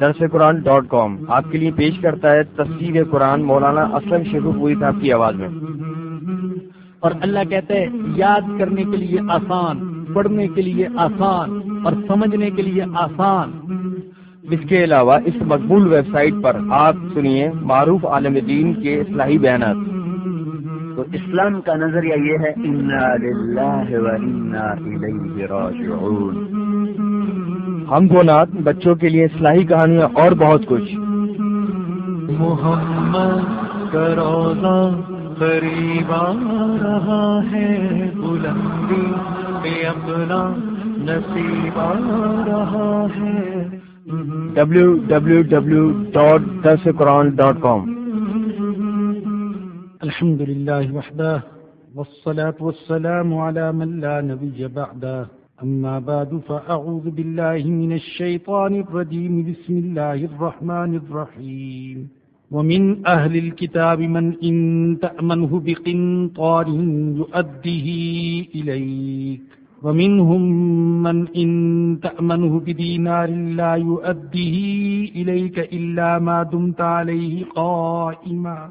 درس قرآن ڈاٹ کام آپ کے لیے پیش کرتا ہے تصویر قرآن مولانا اسلم شیخ پوری صاحب کی آواز میں۔ اور اللہ کہتے ہیں یاد کرنے کے لیے آسان، پڑھنے کے لیے آسان اور سمجھنے کے لیے آسان۔ اس کے علاوہ اس مقبول ویب سائٹ پر آپ سنیے معروف عالم دین کے اصلاحی بیانات۔ تو اسلام کا نظریہ یہ ہے ہم کو نات بچوں کے لیے اصلاحی کہانیاں اور بہت کچھ۔ محمد کروزہ قریب آ رہا ہے بلندی پہ اپنا نصیب آ رہا ہے۔ ڈبلو الحمد لله وحده، والصلاة والسلام على من لا نبي بعده. أما بعد، فأعوذ بالله من الشيطان الرجيم، بسم الله الرحمن الرحيم. ومن أهل الكتاب من إن تأمنه بقنطار يؤده إليك. ومنهم من إن تأمنه بدينار لا يؤده إليك إلا ما دمت عليه قائما.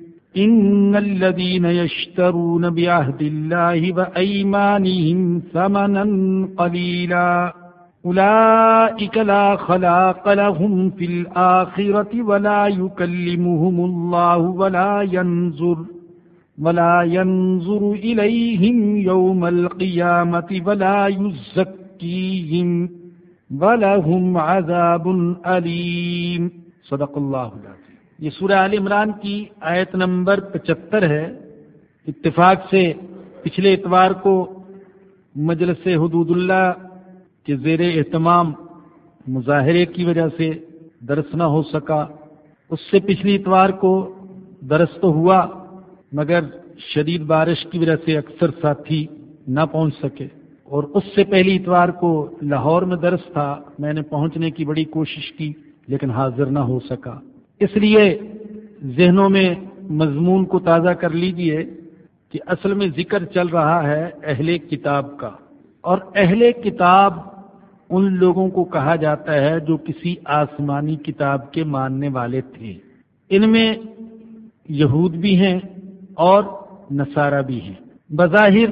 إن الذين يشترون بعهد الله وأيمانهم ثمنا قليلا أولئك لا خلاق لهم في الآخرة ولا يكلمهم الله ولا ينظر ولا ينظر إليهم يوم القيامة ولا يزكيهم ولهم عذاب أليم صدق الله العظيم یہ سورہ عال عمران کی آیت نمبر پچہتر ہے۔ اتفاق سے پچھلے اتوار کو مجلس حدود اللہ کے زیر اہتمام مظاہرے کی وجہ سے درس نہ ہو سکا۔ اس سے پچھلی اتوار کو درس تو ہوا، مگر شدید بارش کی وجہ سے اکثر ساتھی نہ پہنچ سکے۔ اور اس سے پہلی اتوار کو لاہور میں درس تھا، میں نے پہنچنے کی بڑی کوشش کی، لیکن حاضر نہ ہو سکا۔ اس لیے ذہنوں میں مضمون کو تازہ کر لیجیے کہ اصل میں ذکر چل رہا ہے اہل کتاب کا۔ اور اہل کتاب ان لوگوں کو کہا جاتا ہے جو کسی آسمانی کتاب کے ماننے والے تھے۔ ان میں یہود بھی ہیں اور نصارہ بھی ہیں۔ بظاہر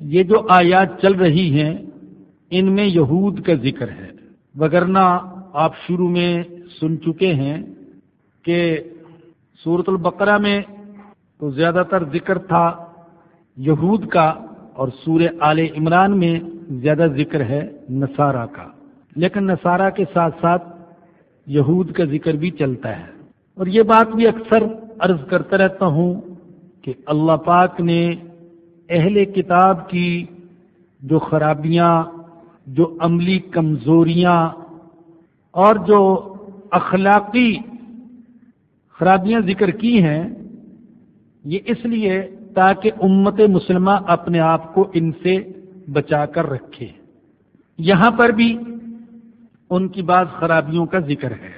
یہ جو آیات چل رہی ہیں، ان میں یہود کا ذکر ہے۔ وگرنہ آپ شروع میں سن چکے ہیں کہ سورت البقرہ میں تو زیادہ تر ذکر تھا یہود کا اور سور آل عمران میں زیادہ ذکر ہے نصارہ کا۔ لیکن نصارہ کے ساتھ ساتھ یہود کا ذکر بھی چلتا ہے۔ اور یہ بات بھی اکثر عرض کرتا رہتا ہوں کہ اللہ پاک نے اہل کتاب کی جو خرابیاں، جو عملی کمزوریاں اور جو اخلاقی خرابیاں ذکر کی ہیں، یہ اس لیے تاکہ امت مسلمہ اپنے آپ کو ان سے بچا کر رکھے۔ یہاں پر بھی ان کی بعض خرابیوں کا ذکر ہے۔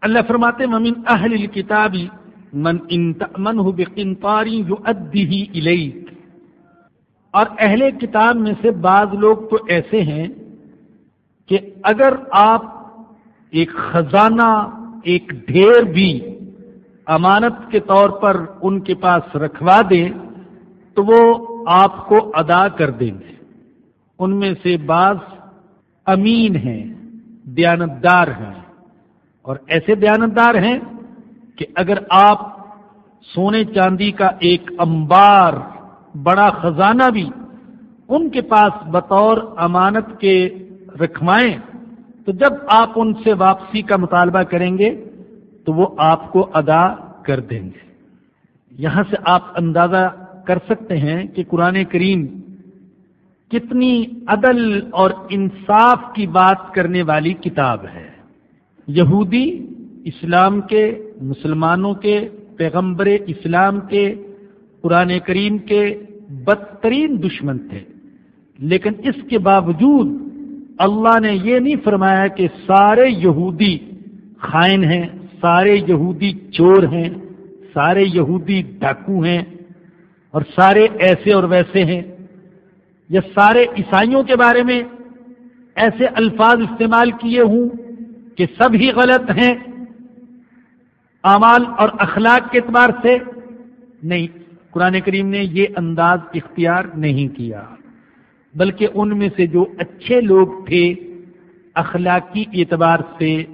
اللہ فرماتے ممن اہل الکتابی من من ہو بقنطاری جو ادی اور اہل کتاب میں سے بعض لوگ تو ایسے ہیں کہ اگر آپ ایک خزانہ، ایک ڈھیر بھی امانت کے طور پر ان کے پاس رکھوا دیں تو وہ آپ کو ادا کر دیں گے۔ ان میں سے بعض امین ہیں، دیانتدار ہیں۔ اور ایسے دیانتدار ہیں کہ اگر آپ سونے چاندی کا ایک امبار بڑا خزانہ بھی ان کے پاس بطور امانت کے رکھوائیں، تو جب آپ ان سے واپسی کا مطالبہ کریں گے تو وہ آپ کو ادا کر دیں گے۔ یہاں سے آپ اندازہ کر سکتے ہیں کہ قرآن کریم کتنی عدل اور انصاف کی بات کرنے والی کتاب ہے۔ یہودی اسلام کے، مسلمانوں کے، پیغمبر اسلام کے، قرآن کریم کے بدترین دشمن تھے۔ لیکن اس کے باوجود اللہ نے یہ نہیں فرمایا کہ سارے یہودی خائن ہیں سارے یہودی چور ہیں، سارے یہودی ڈاکو ہیں اور سارے ایسے اور ویسے ہیں۔ یا سارے عیسائیوں کے بارے میں ایسے الفاظ استعمال کیے ہوں کہ سب ہی غلط ہیں۔ اعمال اور اخلاق کے اعتبار سے نہیں، قرآن کریم نے یہ انداز اختیار نہیں کیا، بلکہ ان میں سے جو اچھے لوگ تھے اخلاقی اعتبار سے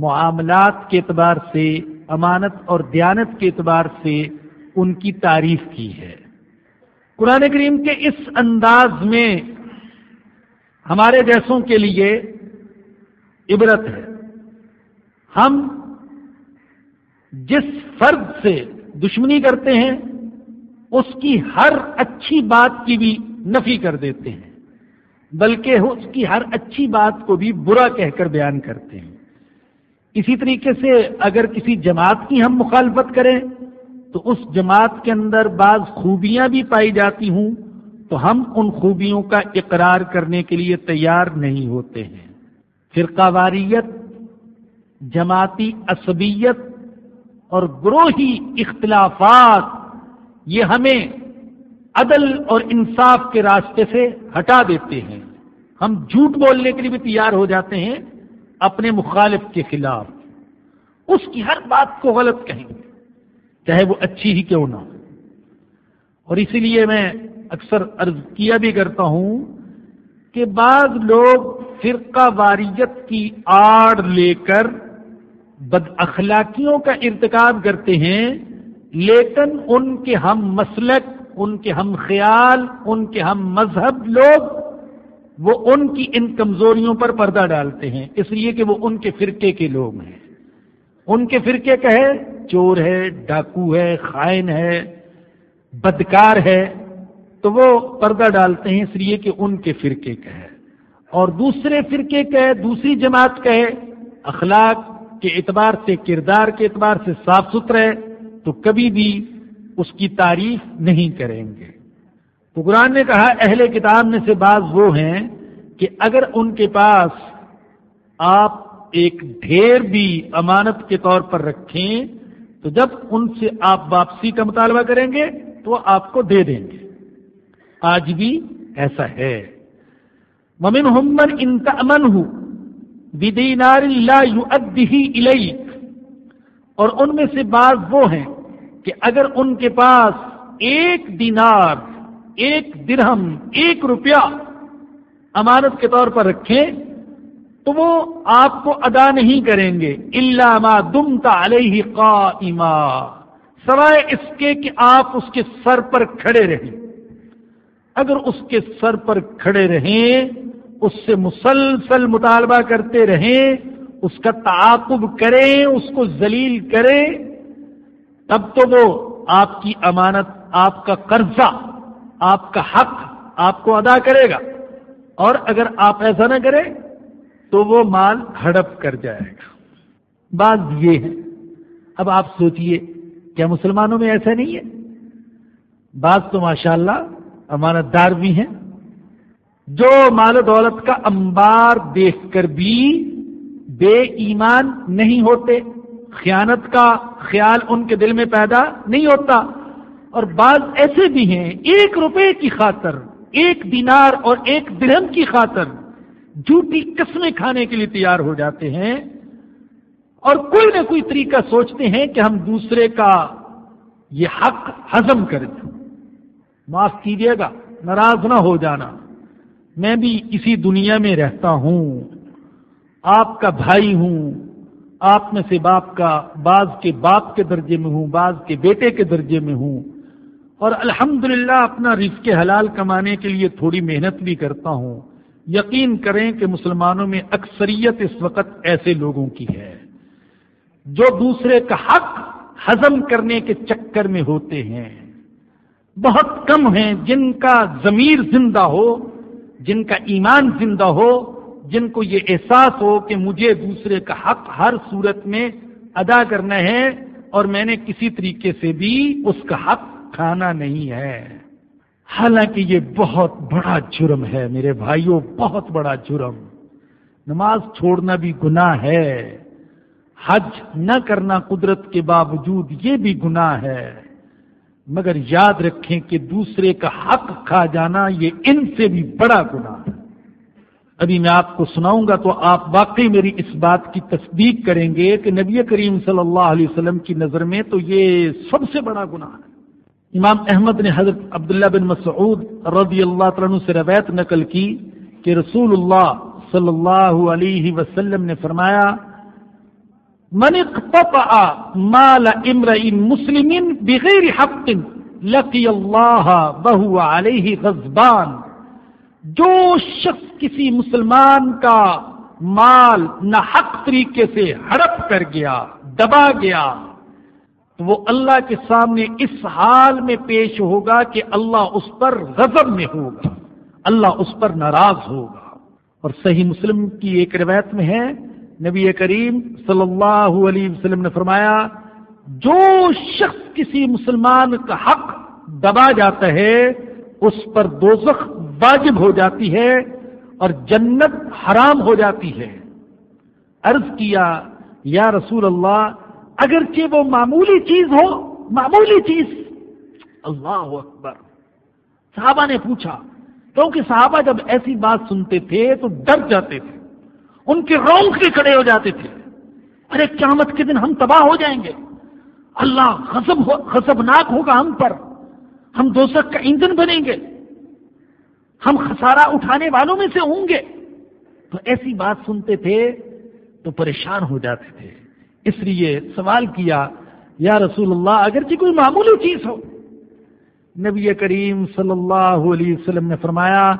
معاملات کے اعتبار سے، امانت اور دیانت کے اعتبار سے ان کی تعریف کی ہے۔ قرآن کریم کے اس انداز میں ہمارے جیسوں کے لیے عبرت ہے۔ ہم جس فرد سے دشمنی کرتے ہیں، اس کی ہر اچھی بات کی بھی نفی کر دیتے ہیں، بلکہ اس کی ہر اچھی بات کو بھی برا کہہ کر بیان کرتے ہیں۔ اسی طریقے سے اگر کسی جماعت کی ہم مخالفت کریں تو اس جماعت کے اندر بعض خوبیاں بھی پائی جاتی ہوں، تو ہم ان خوبیوں کا اقرار کرنے کے لیے تیار نہیں ہوتے ہیں۔ فرقہ واریت، جماعتی عصبیت اور گروہی اختلافات، یہ ہمیں عدل اور انصاف کے راستے سے ہٹا دیتے ہیں۔ ہم جھوٹ بولنے کے لیے بھی تیار ہو جاتے ہیں اپنے مخالف کے خلاف اس کی ہر بات کو غلط کہیں گے، چاہے وہ اچھی ہی کیوں نہ ہو۔ اور اسی لیے میں اکثر عرض کیا بھی کرتا ہوں کہ بعض لوگ فرقہ واریت کی آڑ لے کر بد اخلاقیوں کا ارتکاب کرتے ہیں، لیکن ان کے ہم مسلک، ان کے ہم خیال، ان کے ہم مذہب لوگ وہ ان کی ان کمزوریوں پر پردہ ڈالتے ہیں، اس لیے کہ وہ ان کے فرقے کے لوگ ہیں۔ ان کے فرقے کا ہے، چور ہے، ڈاکو ہے، خائن ہے، بدکار ہے۔ تو وہ پردہ ڈالتے ہیں، اس لیے کہ ان کے فرقے کا ہے۔ اور دوسرے فرقے کا ہے، دوسری جماعت کا ہے۔ اخلاق کے اعتبار سے، کردار کے اعتبار سے صاف ستھرا ہے، تو کبھی بھی اس کی تعریف نہیں کریں گے۔ تو قرآن نے کہا، اہل کتاب میں سے بعض وہ ہیں کہ اگر ان کے پاس آپ ایک ڈھیر بھی امانت کے طور پر رکھیں، تو جب ان سے آپ واپسی کا مطالبہ کریں گے، تو آپ کو دے دیں گے۔ آج بھی ایسا ہے۔ ممن حمن ان کا امن ہوں بدینار اور ان میں سے بعض وہ ہیں کہ اگر ان کے پاس ایک دینار ایک درہم، ایک روپیہ امانت کے طور پر رکھیں تو وہ آپ کو ادا نہیں کریں گے۔ اللہ ما دم علیہ قائما۔ سوائے اس کے کہ آپ اس کے سر پر کھڑے رہیں۔ اگر اس کے سر پر کھڑے رہیں، اس سے مسلسل مطالبہ کرتے رہیں، اس کا تعاقب کریں، اس کو ذلیل کریں، تب تو وہ آپ کی امانت، آپ کا قرضہ آپ کا حق آپ کو ادا کرے گا۔ اور اگر آپ ایسا نہ کریں تو وہ مال ہڑپ کر جائے گا۔ بات یہ ہے۔ اب آپ سوچئے، کیا مسلمانوں میں ایسا نہیں ہے؟ بعض تو ماشاء اللہ امانت دار بھی ہیں۔ جو مال و دولت کا انبار دیکھ کر بھی بے ایمان نہیں ہوتے، خیانت کا خیال ان کے دل میں پیدا نہیں ہوتا۔ اور بعض ایسے بھی ہیں، ایک روپے کی خاطر، ایک دینار اور ایک درہم کی خاطر جھوٹی قسمیں کھانے کے لیے تیار ہو جاتے ہیں۔ اور کوئی نہ کوئی طریقہ سوچتے ہیں کہ ہم دوسرے کا یہ حق ہضم کر دیں معاف کیجیے گا، ناراض نہ ہو جانا۔ میں بھی اسی دنیا میں رہتا ہوں۔ آپ کا بھائی ہوں۔ آپ میں سے باپ کا، بعض کے باپ کے درجے میں ہوں، بعض کے بیٹے کے درجے میں ہوں۔ اور الحمد اپنا رزق حلال کمانے کے لیے تھوڑی محنت بھی کرتا ہوں۔ یقین کریں کہ مسلمانوں میں اکثریت اس وقت ایسے لوگوں کی ہے۔ جو دوسرے کا حق ہضم کرنے کے چکر میں ہوتے ہیں۔ بہت کم ہیں جن کا ضمیر زندہ ہو، جن کا ایمان زندہ ہو، جن کو یہ احساس ہو کہ مجھے دوسرے کا حق ہر صورت میں ادا کرنا ہے اور میں نے کسی طریقے سے بھی اس کا حق کھانا نہیں ہے۔ حالانکہ یہ بہت بڑا جرم ہے میرے بھائیوں بہت بڑا جرم۔ نماز چھوڑنا بھی گناہ ہے۔ حج نہ کرنا قدرت کے باوجود یہ بھی گناہ ہے۔ مگر یاد رکھیں کہ دوسرے کا حق کھا جانا یہ ان سے بھی بڑا گناہ ہے۔ ابھی میں آپ کو سناؤں گا تو آپ واقعی میری اس بات کی تصدیق کریں گے کہ نبی کریم صلی اللہ علیہ وسلم کی نظر میں تو یہ سب سے بڑا گناہ ہے۔ امام احمد نے حضرت عبداللہ بن مسعود رضی اللہ تعالیٰ سے روایت نقل کی کہ رسول اللہ صلی اللہ علیہ وسلم نے فرمایا، من اقتطع مال امرئ مسلم بغیر حق لقی اللہ بہو علیہ غزبان جو شخص کسی مسلمان کا مال نہ حق طریقے سے ہڑپ کر گیا، دبا گیا تو وہ اللہ کے سامنے اس حال میں پیش ہوگا کہ اللہ اس پر غضب میں ہوگا، اللہ اس پر ناراض ہوگا۔ اور صحیح مسلم کی ایک روایت میں ہے، نبی کریم صلی اللہ علیہ وسلم نے فرمایا، جو شخص کسی مسلمان کا حق دبا جاتا ہے، اس پر دوزخ واجب ہو جاتی ہے اور جنت حرام ہو جاتی ہے۔ عرض کیا، یا رسول اللہ اگرچہ وہ معمولی چیز ہو، معمولی چیز۔ اللہ اکبر۔ صحابہ نے پوچھا، کیونکہ صحابہ جب ایسی بات سنتے تھے تو ڈر جاتے تھے، ان کے رونگتے کھڑے ہو جاتے تھے۔ ارے، قیامت کے دن ہم تباہ ہو جائیں گے۔ اللہ غصب ہو غصبناک ہوگا ہم پر۔ ہم دوسک کا ایندھن بنیں گے۔ ہم خسارہ اٹھانے والوں میں سے ہوں گے۔ تو ایسی بات سنتے تھے تو پریشان ہو جاتے تھے۔ اس لیے سوال کیا، یا رسول اللہ اگر کوئی معمولی چیز ہو۔ نبی کریم صلی اللہ علیہ وسلم نے فرمایا،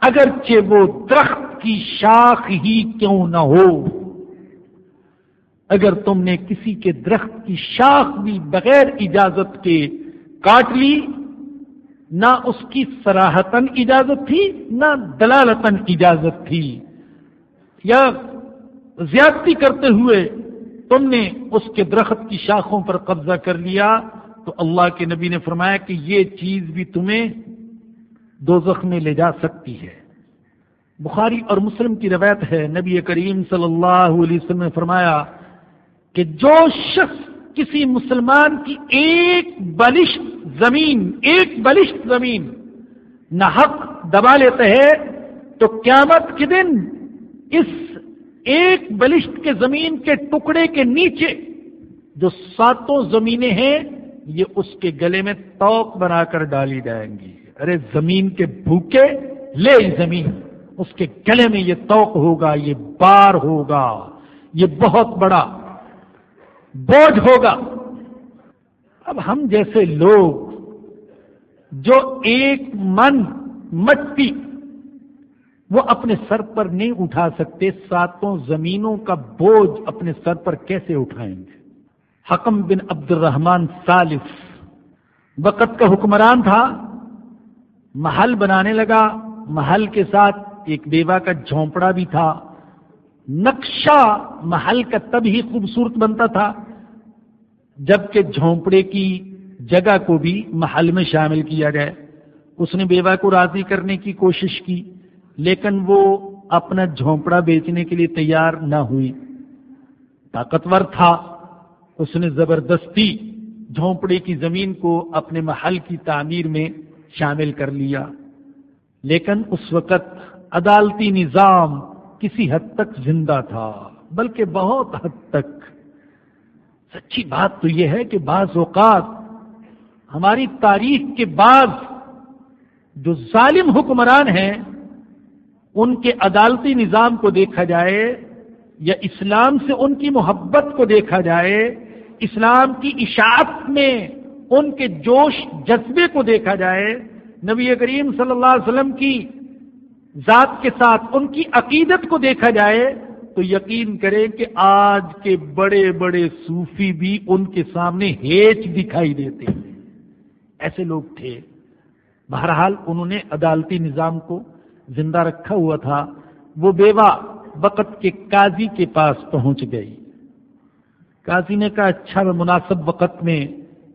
اگرچہ وہ درخت کی شاخ ہی کیوں نہ ہو، اگر تم نے کسی کے درخت کی شاخ بھی بغیر اجازت کے کاٹ لی، نہ اس کی سراہتن اجازت تھی، نہ دلالتن اجازت تھی۔ یا زیادتی کرتے ہوئے تم نے اس کے درخت کی شاخوں پر قبضہ کر لیا تو اللہ کے نبی نے فرمایا کہ یہ چیز بھی تمہیں دو میں لے جا سکتی ہے۔ بخاری اور مسلم کی روایت ہے، نبی کریم صلی اللہ علیہ وسلم نے فرمایا کہ جو شخص کسی مسلمان کی ایک بلشت زمین، ایک بلشت زمین نہ حق دبا لیتے ہیں تو قیامت کے دن اس ایک بلشت کے زمین کے ٹکڑے کے نیچے جو ساتوں زمینیں ہیں، یہ اس کے گلے میں توق بنا کر ڈالی جائیں گی۔ ارے، زمین کے بھوکے، لے زمین۔ اس کے گلے میں یہ توق ہوگا، یہ بار ہوگا، یہ بہت بڑا بوجھ ہوگا۔ اب ہم جیسے لوگ جو ایک من مٹی وہ اپنے سر پر نہیں اٹھا سکتے، ساتوں زمینوں کا بوجھ اپنے سر پر کیسے اٹھائیں گے؟ حکم بن عبد الرحمان سالف وقت کا حکمران تھا، محل بنانے لگا، محل کے ساتھ ایک بیوہ کا جھونپڑا بھی تھا۔ نقشہ محل کا تب ہی خوبصورت بنتا تھا جبکہ جھونپڑے کی جگہ کو بھی محل میں شامل کیا جائے اس نے بیوہ کو راضی کرنے کی کوشش کی۔ لیکن وہ اپنا جھونپڑا بیچنے کے لیے تیار نہ ہوئی۔ طاقتور تھا۔ اس نے زبردستی جھونپڑے کی زمین کو اپنے محل کی تعمیر میں شامل کر لیا۔ لیکن اس وقت عدالتی نظام کسی حد تک زندہ تھا، بلکہ بہت حد تک۔ سچی بات تو یہ ہے کہ بعض اوقات ہماری تاریخ کے بعض جو ظالم حکمران ہیں ان کے عدالتی نظام کو دیکھا جائے یا اسلام سے ان کی محبت کو دیکھا جائے، اسلام کی اشاعت میں ان کے جوش، جذبے کو دیکھا جائے، نبی کریم صلی اللہ علیہ وسلم کی ذات کے ساتھ ان کی عقیدت کو دیکھا جائے تو یقین کریں کہ آج کے بڑے بڑے صوفی بھی ان کے سامنے ہیچ دکھائی دیتے ہیں۔ ایسے لوگ تھے۔ بہرحال انہوں نے عدالتی نظام کو زندہ رکھا ہوا تھا، وہ بیوہ وقت کے قاضی کے پاس پہنچ گئی۔ قاضی نے کہا اچھا میں مناسب وقت میں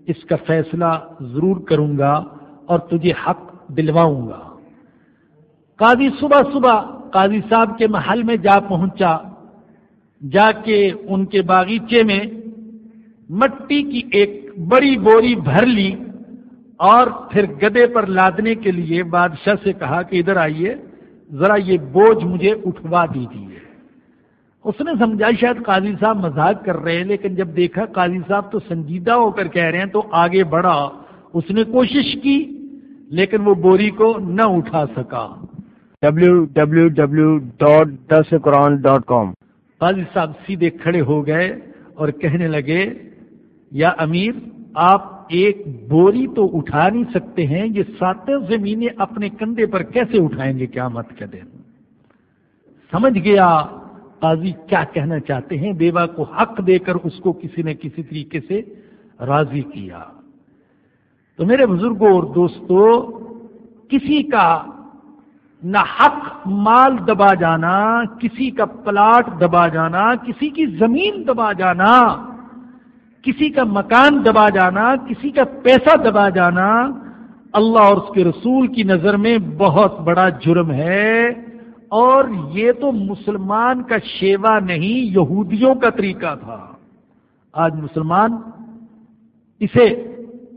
اس کا فیصلہ ضرور کروں گا اور تجھے حق دلواؤں گا۔ قاضی صبح صبح قاضی صاحب کے محل میں جا پہنچا۔ جا کے ان کے باغیچے میں مٹی کی ایک بڑی بوری بھر لی۔ اور پھر گدے پر لادنے کے لیے بادشاہ سے کہا کہ ادھر آئیے ذرا یہ بوجھ مجھے اٹھوا دیجیے اس نے سمجھا شاید قاضی صاحب مزاق کر رہے ہیں لیکن جب دیکھا قاضی صاحب تو سنجیدہ ہو کر کہہ رہے ہیں تو آگے بڑھا۔ اس نے کوشش کی لیکن وہ بوری کو نہ اٹھا سکا۔ ڈبلو ڈبلو ڈبلو ڈاٹ دس قرآن ڈاٹ کام قاضی صاحب سیدھے کھڑے ہو گئے اور کہنے لگے یا امیر آپ ایک بوری تو اٹھا نہیں سکتے ہیں، یہ ساتیں زمینیں اپنے کندھے پر کیسے اٹھائیں گے کیا مت کے دن؟ سمجھ گیا قاضی کیا کہنا چاہتے ہیں؟ بیوہ کو حق دے کر اس کو کسی نہ کسی طریقے سے راضی کیا۔ تو میرے بزرگوں اور دوستو، کسی کا نہ حق مال دبا جانا، کسی کا پلاٹ دبا جانا، کسی کی زمین دبا جانا کسی کا مکان دبا جانا، کسی کا پیسہ دبا جانا اللہ اور اس کے رسول کی نظر میں بہت بڑا جرم ہے۔ اور یہ تو مسلمان کا شیوا نہیں، یہودیوں کا طریقہ تھا۔ آج مسلمان اسے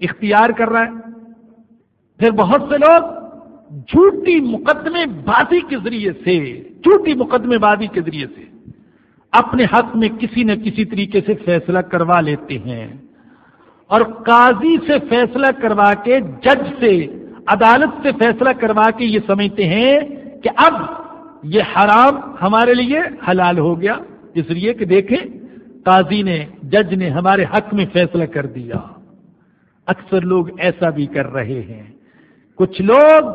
اختیار کر رہا ہے۔ پھر بہت سے لوگ جھوٹی مقدمے بازی کے ذریعے سے، جھوٹی مقدمے بازی کے ذریعے سے اپنے حق میں کسی نہ کسی طریقے سے فیصلہ کروا لیتے ہیں۔ اور قاضی سے فیصلہ کروا کے جج سے، عدالت سے فیصلہ کروا کے یہ سمجھتے ہیں کہ اب یہ حرام ہمارے لیے حلال ہو گیا۔ اس لیے کہ دیکھیں، قاضی نے، جج نے ہمارے حق میں فیصلہ کر دیا۔ اکثر لوگ ایسا بھی کر رہے ہیں۔ کچھ لوگ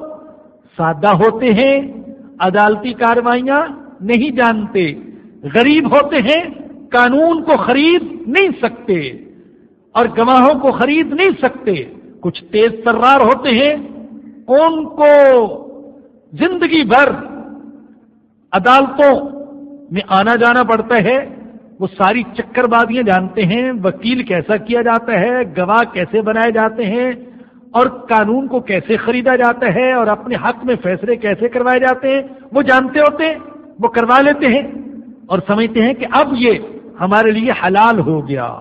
سادہ ہوتے ہیں، عدالتی کاروائیاں نہیں جانتے۔ غریب ہوتے ہیں، قانون کو خرید نہیں سکتے اور گواہوں کو خرید نہیں سکتے۔ کچھ تیز ترار ہوتے ہیں ان کو زندگی بھر عدالتوں میں آنا جانا پڑتا ہے، وہ ساری چکر بازیاں جانتے ہیں، وکیل کیسا کیا جاتا ہے، گواہ کیسے بنائے جاتے ہیں اور قانون کو کیسے خریدا جاتا ہے اور اپنے حق میں فیصلے کیسے کروائے جاتے ہیں، وہ جانتے ہوتے ہیں، وہ کروا لیتے ہیں۔ اور سمجھتے ہیں کہ اب یہ ہمارے لیے حلال ہو گیا۔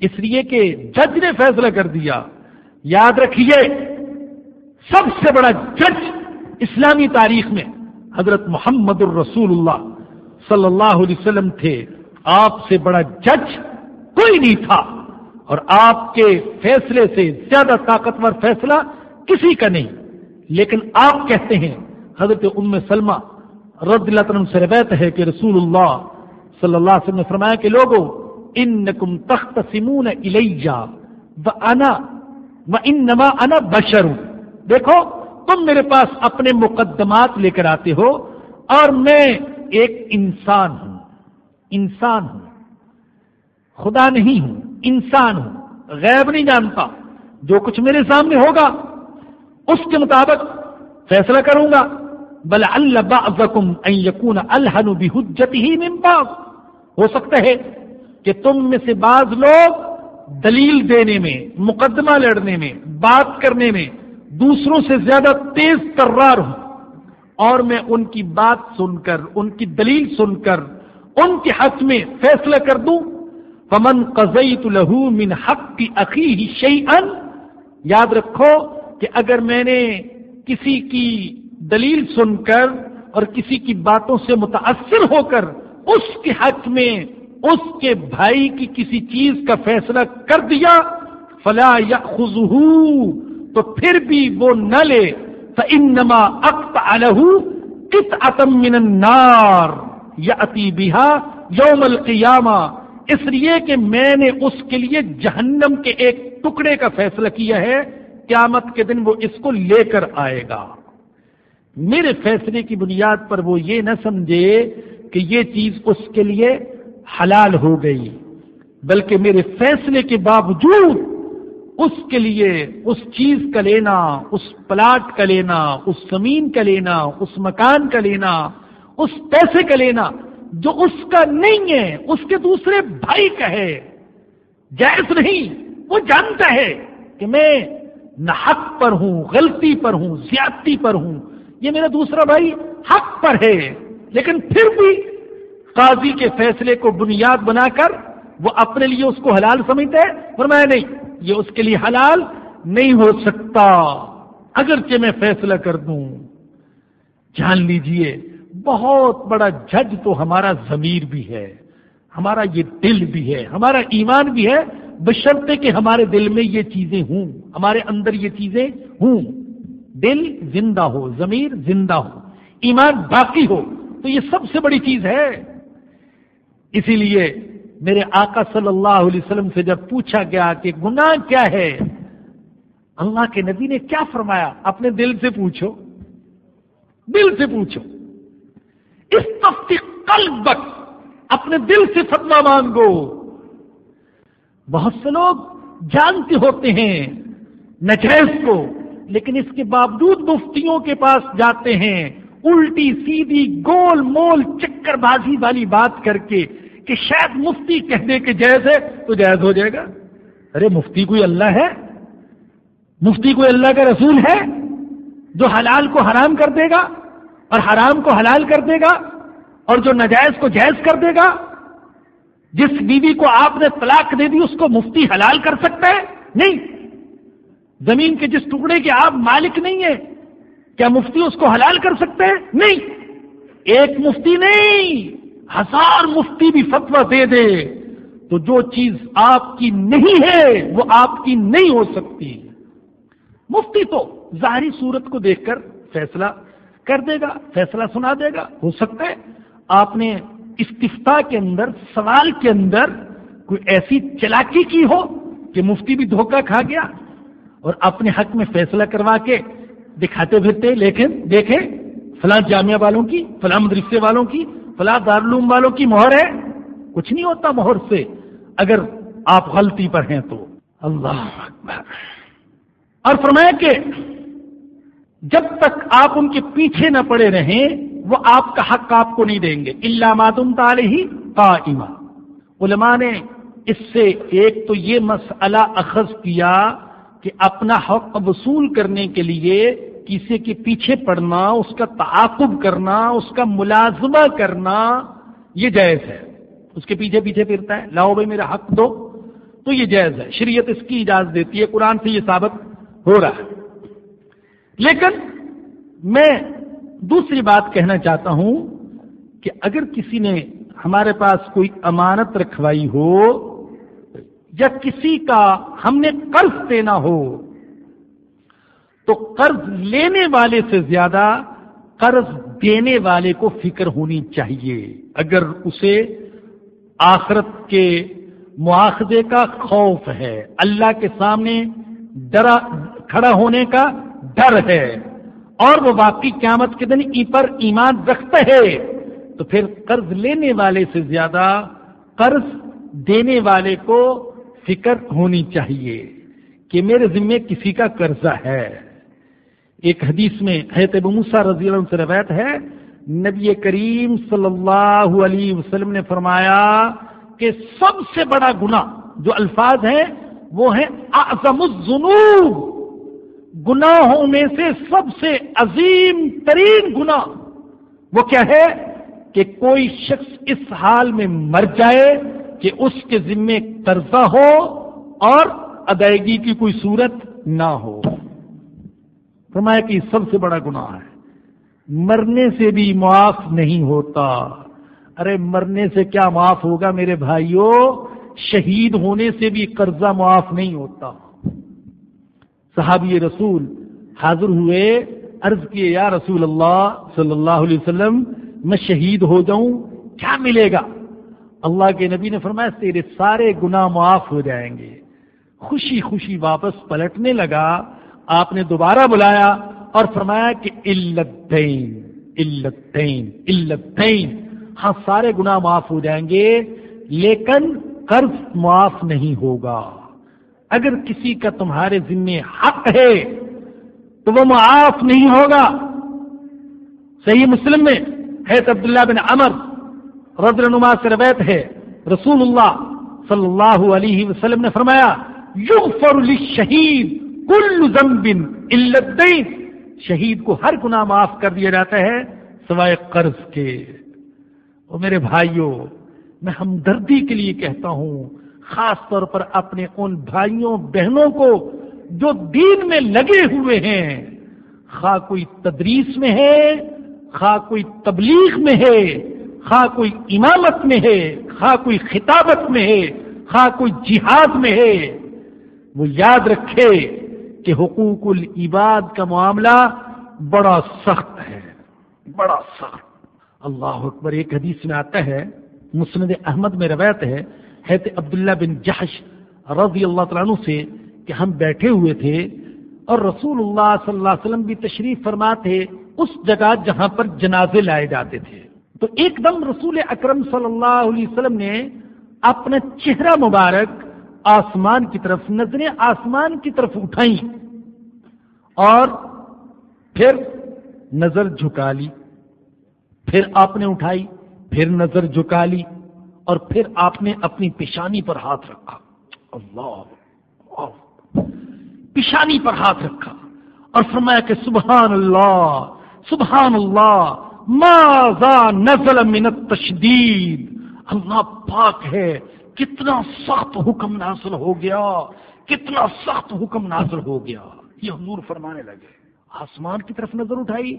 اس لیے کہ جج نے فیصلہ کر دیا۔ یاد رکھیے، سب سے بڑا جج اسلامی تاریخ میں حضرت محمد الرسول اللہ صلی اللہ علیہ وسلم تھے۔ آپ سے بڑا جج کوئی نہیں تھا۔ اور آپ کے فیصلے سے زیادہ طاقتور فیصلہ کسی کا نہیں۔ لیکن آپ کہتے ہیں، حضرت ام سلمہ رد اللہ عنہ سے روایت ہے کہ رسول اللہ صلی اللہ علیہ وسلم نے فرمایا کہ لوگوں، انکم تختصمون الیجا و انا و انما انا بشر۔ دیکھو، تم میرے پاس اپنے مقدمات لے کر آتے ہو اور میں ایک انسان ہوں۔ انسان ہوں۔ خدا نہیں ہوں، انسان ہوں۔ غیب نہیں جانتا۔ جو کچھ میرے سامنے ہوگا، اس کے مطابق فیصلہ کروں گا۔ بل اللہ یقون الحن ہی بعض۔ ہو سکتا ہے کہ تم میں سے بعض لوگ دلیل دینے میں، مقدمہ لڑنے میں، بات کرنے میں دوسروں سے زیادہ تیز ترار ہوں۔ اور میں ان کی بات سن کر، ان کی دلیل سن کر، ان کے حق میں فیصلہ کر دوں۔ پمن قزیت لہو من حق کی عقی شعی یاد رکھو کہ اگر میں نے کسی کی دلیل سن کر اور کسی کی باتوں سے متاثر ہو کر اس کے حق میں اس کے بھائی کی کسی چیز کا فیصلہ کر دیا، فلا یا تو پھر بھی وہ نہ لے انما اقت الح کت اتم نار یا اتی بہا یوم القیامہ۔ اس لیے کہ میں نے اس کے لیے جہنم کے ایک ٹکڑے کا فیصلہ کیا ہے، قیامت کے دن وہ اس کو لے کر آئے گا۔ میرے فیصلے کی بنیاد پر وہ یہ نہ سمجھے کہ یہ چیز اس کے لیے حلال ہو گئی، بلکہ میرے فیصلے کے باوجود اس کے لیے اس چیز کا لینا، اس پلاٹ کا لینا، اس زمین کا لینا، اس مکان کا لینا، اس پیسے کا لینا، جو اس کا نہیں ہے، اس کے دوسرے بھائی کا ہے، جائز نہیں، وہ جانتا ہے کہ میں نہ حق پر ہوں، غلطی پر ہوں، زیادتی پر ہوں یہ میرا دوسرا بھائی حق پر ہے۔ لیکن پھر بھی قاضی کے فیصلے کو بنیاد بنا کر وہ اپنے لیے اس کو حلال سمجھتا ہے۔ فرمایا نہیں، یہ اس کے لیے حلال نہیں ہو سکتا۔ اگرچہ میں فیصلہ کر دوں۔ جان لیجیے، بہت بڑا جج تو ہمارا ضمیر بھی ہے۔ ہمارا یہ دل بھی ہے، ہمارا ایمان بھی ہے۔ بشرطے کہ ہمارے دل میں یہ چیزیں ہوں، ہمارے اندر یہ چیزیں ہوں۔ دل زندہ ہو، ضمیر زندہ ہو، ایمان باقی ہو، تو یہ سب سے بڑی چیز ہے۔ اسی لیے میرے آقا صلی اللہ علیہ وسلم سے جب پوچھا گیا کہ گناہ کیا ہے، اللہ کے نبی نے کیا فرمایا؟ اپنے دل سے پوچھو۔ دل سے پوچھو۔ اس تفتی قلب اپنے دل سے فتوا مانگو۔ بہت سے لوگ جانتے ہوتے ہیں نجیز کو۔ لیکن اس کے باوجود مفتیوں کے پاس جاتے ہیں، الٹی سیدھی گول مول چکر بازی والی بات کر کے کہ شاید مفتی کہہ دے کہ جائز ہے تو جائز ہو جائے گا۔ ارے مفتی کوئی اللہ ہے؟ مفتی کوئی اللہ کا رسول ہے جو حلال کو حرام کر دے گا اور حرام کو حلال کر دے گا اور جو نجائز کو جائز کر دے گا؟ جس بیوی کو آپ نے طلاق دے دی اس کو مفتی حلال کر سکتا ہے؟ نہیں۔ زمین کے جس ٹکڑے کے آپ مالک نہیں ہیں، کیا مفتی اس کو حلال کر سکتے ہیں؟ نہیں۔ ایک مفتی نہیں، ہزار مفتی بھی فتوا دے دے۔ تو جو چیز آپ کی نہیں ہے، وہ آپ کی نہیں ہو سکتی۔ مفتی تو ظاہری صورت کو دیکھ کر فیصلہ کر دے گا، فیصلہ سنا دے گا، ہو سکتا ہے۔ آپ نے استفتا کے اندر، سوال کے اندر کوئی ایسی چلاکی کی ہو کہ مفتی بھی دھوکہ کھا گیا؟ اور اپنے حق میں فیصلہ کروا کے دکھاتے پھرتے، لیکن دیکھیں، فلاں جامعہ والوں کی، فلاں مدرسے والوں کی، فلاں دارالعلوم والوں کی مہر ہے۔ کچھ نہیں ہوتا مہر سے۔ اگر آپ غلطی پر ہیں تو۔ اللہ اکبر۔ اور فرمایا کہ جب تک آپ ان کے پیچھے نہ پڑے رہیں، وہ آپ کا حق آپ کو نہیں دیں گے۔ اللہ ماتم تال ہی علماء نے اس سے ایک تو یہ مسئلہ اخذ کیا کہ اپنا حق وصول کرنے کے لیے کسی کے پیچھے پڑنا، اس کا تعاقب کرنا، اس کا ملازمہ کرنا، یہ جائز ہے۔ اس کے پیچھے پیچھے پھرتا ہے، لاؤ بھائی میرا حق دو، تو یہ جائز ہے۔ شریعت اس کی اجازت دیتی ہے، قرآن سے یہ ثابت ہو رہا ہے۔ لیکن میں دوسری بات کہنا چاہتا ہوں کہ اگر کسی نے ہمارے پاس کوئی امانت رکھوائی ہو یا کسی کا ہم نے قرض دینا ہو، تو قرض لینے والے سے زیادہ قرض دینے والے کو فکر ہونی چاہیے۔ اگر اسے آخرت کے مواخذے کا خوف ہے، اللہ کے سامنے ڈرا، کھڑا ہونے کا ڈر ہے، اور وہ واقعی قیامت کے دن ای پر ایمان رکھتا ہے، تو پھر قرض لینے والے سے زیادہ قرض دینے والے کو فکر ہونی چاہیے کہ میرے ذمے کسی کا قرضہ ہے۔ ایک حدیث میں موسا رضی اللہ سے روایت ہے، نبی کریم صلی اللہ علیہ وسلم نے فرمایا کہ سب سے بڑا گنا جو الفاظ ہیں، وہ ہے اعظم الذنوب۔ گناہوں میں سے سب سے عظیم ترین گنا وہ کیا ہے؟ کہ کوئی شخص اس حال میں مر جائے کہ اس کے ذمے قرضہ ہو اور ادائیگی کی کوئی صورت نہ ہو۔ فرمایا کہ سب سے بڑا گناہ ہے۔ مرنے سے بھی معاف نہیں ہوتا۔ ارے مرنے سے کیا معاف ہوگا میرے بھائیوں شہید ہونے سے بھی قرضہ معاف نہیں ہوتا۔ صحابی رسول حاضر ہوئے، عرض کیے، یا رسول اللہ صلی اللہ علیہ وسلم، میں شہید ہو جاؤں، کیا ملے گا؟ اللہ کے نبی نے فرمایا، تیرے سارے گناہ معاف ہو جائیں گے۔ خوشی خوشی واپس پلٹنے لگا، آپ نے دوبارہ بلایا اور فرمایا کہ علتین علتین علتین ہاں سارے گناہ معاف ہو جائیں گے، لیکن قرض معاف نہیں ہوگا۔ اگر کسی کا تمہارے ذمے حق ہے تو وہ معاف نہیں ہوگا۔ صحیح مسلم میں ہے عبداللہ بن امر رضر نما سے روایت ہے، رسول اللہ صلی اللہ علیہ وسلم نے فرمایا، یغفر للشہید کل ذنب الا الدین۔ شہید کو ہر گناہ معاف کر دیا جاتا ہے سوائے قرض کے۔ وہ میرے بھائیوں میں ہمدردی کے لیے کہتا ہوں، خاص طور پر اپنے ان بھائیوں، بہنوں کو جو دین میں لگے ہوئے ہیں۔ خواہ کوئی تدریس میں ہے، خواہ کوئی تبلیغ میں ہے خواہ کوئی امامت میں ہے، خواہ کوئی خطابت میں ہے، خواہ کوئی جہاد میں ہے، وہ یاد رکھے کہ حقوق العباد کا معاملہ بڑا سخت ہے۔ بڑا سخت۔ اللہ اکبر، ایک حدیث میں آتا ہے، مسند احمد میں روایت ہے حیرت عبداللہ بن جہش رضی اللہ تعالیٰ عنہ سے کہ ہم بیٹھے ہوئے تھے اور رسول اللہ صلی اللہ علیہ وسلم بھی تشریف فرما تھے اس جگہ جہاں پر جنازے لائے جاتے تھے۔ تو ایک دم رسول اکرم صلی اللہ علیہ وسلم نے اپنا چہرہ مبارک آسمان کی طرف، نظریں آسمان کی طرف اٹھائی اور پھر نظر جھکا لی۔ پھر آپ نے اٹھائی، پھر نظر جھکا لی اور پھر آپ نے اپنی پیشانی پر ہاتھ رکھا۔ اللہ۔ پیشانی پر ہاتھ رکھا اور فرمایا کہ سبحان اللہ سبحان اللہ۔ ماذا نزل من التشدید اللہ پاک ہے، کتنا سخت حکم نازل ہو گیا، کتنا سخت حکم نازل ہو گیا۔ یہ حضور فرمانے لگے۔ آسمان کی طرف نظر اٹھائی،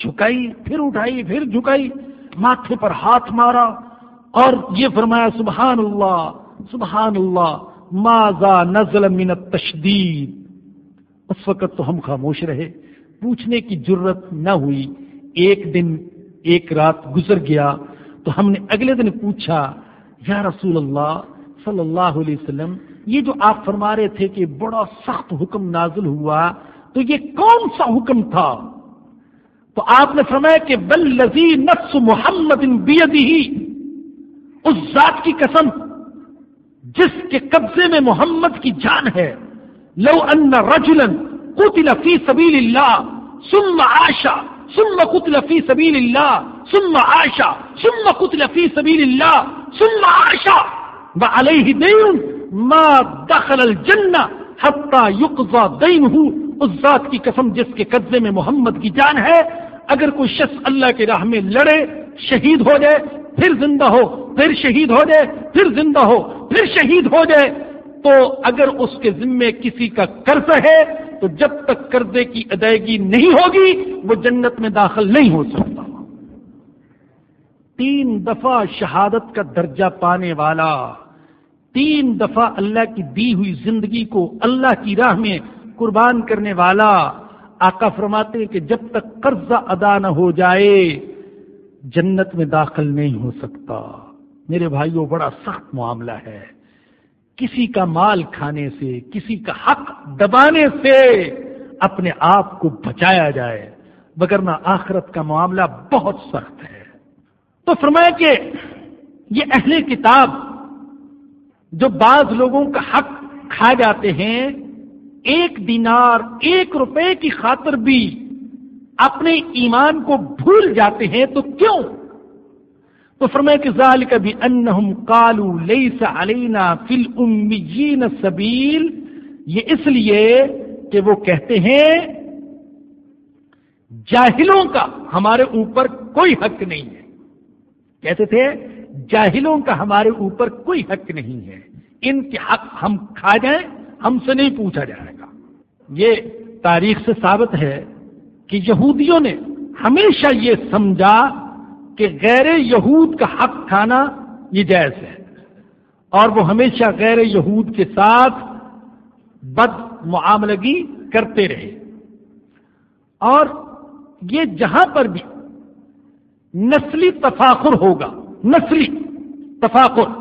جھکائی، پھر اٹھائی، پھر جھکائی، ماتھے پر ہاتھ مارا اور یہ فرمایا، سبحان اللہ سبحان اللہ ماضا نزل من التشدید؟ اس وقت تو ہم خاموش رہے، پوچھنے کی ضرورت نہ ہوئی۔ ایک دن ایک رات گزر گیا تو ہم نے اگلے دن پوچھا، یا رسول اللہ صلی اللہ علیہ وسلم، یہ جو آپ فرما رہے تھے کہ بڑا سخت حکم نازل ہوا، تو یہ کون سا حکم تھا؟ تو آپ نے فرمایا کہ بل لذی نفس محمد ہی اس ذات کی قسم جس کے قبضے میں محمد کی جان ہے۔ لو ان رجلن قتل فی سبیل اللہ ثم عاشا ثم قتل فی سبیل اللہ ثم عاشا ثم قتل فی سبیل اللہ ثم عاشا وعلیہ دین ما دخل الجنہ حتی یقضى دینہ اس ذات کی قسم جس کے قبضے میں محمد کی جان ہے، اگر کوئی شخص اللہ کے راہ میں لڑے، شہید ہو جائے، پھر زندہ ہو، پھر شہید ہو جائے، پھر زندہ ہو، پھر شہید ہو جائے، تو اگر اس کے ذمے کسی کا قرض ہے تو جب تک قرضے کی ادائیگی نہیں ہوگی، وہ جنت میں داخل نہیں ہو سکتا۔ تین دفعہ شہادت کا درجہ پانے والا، تین دفعہ اللہ کی دی ہوئی زندگی کو اللہ کی راہ میں قربان کرنے والا، آقا فرماتے کہ جب تک قرضہ ادا نہ ہو جائے، جنت میں داخل نہیں ہو سکتا۔ میرے بھائیوں بڑا سخت معاملہ ہے۔ کسی کا مال کھانے سے، کسی کا حق دبانے سے اپنے آپ کو بچایا جائے۔ بگرنا آخرت کا معاملہ بہت سخت ہے۔ تو فرمایا کہ یہ اہل کتاب جو بعض لوگوں کا حق کھا جاتے ہیں، ایک دینار، ایک روپے کی خاطر بھی اپنے ایمان کو بھول جاتے ہیں، تو کیوں؟ تو فرمائے کہ ذال کبھی انہم کالو لیس علینا فل امیجین سبیل، یہ اس لیے کہ وہ کہتے ہیں، جاہلوں کا ہمارے اوپر کوئی حق نہیں ہے۔ کہتے تھے، جاہلوں کا ہمارے اوپر کوئی حق نہیں ہے۔ ان کے حق ہم کھا جائیں، ہم سے نہیں پوچھا جائے گا۔ یہ تاریخ سے ثابت ہے کہ یہودیوں نے ہمیشہ یہ سمجھا کہ غیر یہود کا حق کھانا یہ جائز ہے۔ اور وہ ہمیشہ غیر یہود کے ساتھ بد معاملگی کرتے رہے۔ اور یہ جہاں پر بھی نسلی تفاخر ہوگا، نسلی تفاخر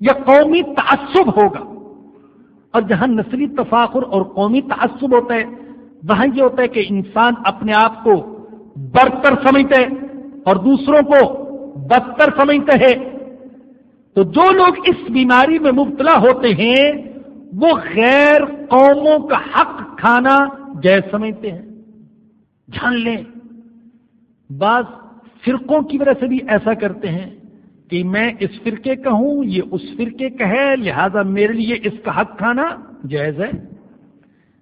یا قومی تعصب ہوگا۔ اور جہاں نسلی تفاخر اور قومی تعصب ہوتا ہے، وہاں یہ ہوتا ہے کہ انسان اپنے آپ کو برتر سمجھتا ہے۔ اور دوسروں کو بدتر سمجھتا ہے تو جو لوگ اس بیماری میں مبتلا ہوتے ہیں، وہ غیر قوموں کا حق کھانا جائز سمجھتے ہیں۔ جان لیں۔ بعض فرقوں کی وجہ سے بھی ایسا کرتے ہیں کہ میں اس فرقے کا ہوں، یہ اس فرقے کا ہے، لہذا میرے لیے اس کا حق کھانا جائز ہے۔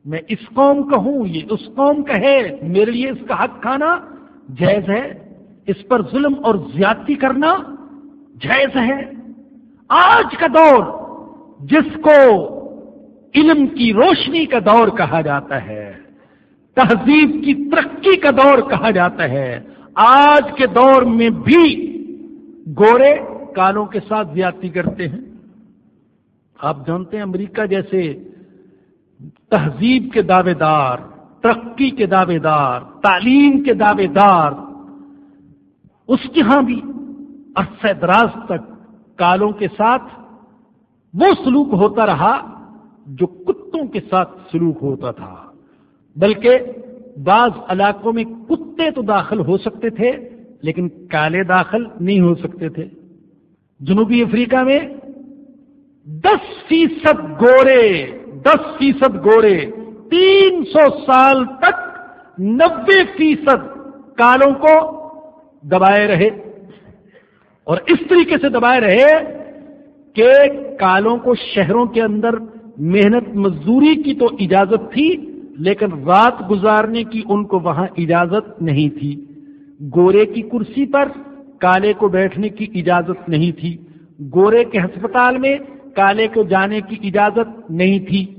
میں اس قوم کا ہوں، یہ اس قوم کا ہے، میرے لیے اس کا حق کھانا جائز ہے۔ اس پر ظلم اور زیادتی کرنا جائز ہے۔ آج کا دور جس کو علم کی روشنی کا دور کہا جاتا ہے، تہذیب کی ترقی کا دور کہا جاتا ہے۔ آج کے دور میں بھی گورے کالوں کے ساتھ زیادتی کرتے ہیں۔ آپ جانتے ہیں امریکہ جیسے تہذیب کے دعوے دار، ترقی کے دعوے دار، تعلیم کے دعوے دار اس کے ہاں بھی عرصہ دراز تک کالوں کے ساتھ وہ سلوک ہوتا رہا جو کتوں کے ساتھ سلوک ہوتا تھا۔ بلکہ بعض علاقوں میں کتے تو داخل ہو سکتے تھے، لیکن کالے داخل نہیں ہو سکتے تھے۔ جنوبی افریقہ میں دس فیصد گورے، دس فیصد گورے، تین سو سال تک نبے فیصد کالوں کو دبائے رہے اور اس طریقے سے دبائے رہے کہ کالوں کو شہروں کے اندر محنت مزدوری کی تو اجازت تھی، لیکن رات گزارنے کی ان کو وہاں اجازت نہیں تھی۔ گورے کی کرسی پر کالے کو بیٹھنے کی اجازت نہیں تھی۔ گورے کے ہسپتال میں کالے کو جانے کی اجازت نہیں تھی۔